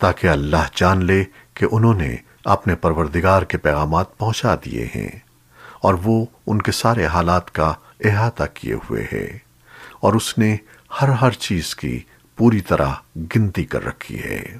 تاکہ اللہ جان لے کہ انہوں نے اپنے پروردگار کے پیغامات پہنچا دیے ہیں اور وہ ان کے سارے حالات کا احاطہ کیے ہوئے ہے اور اس نے ہر ہر چیز کی پوری طرح گنتی کر رکھی ہے۔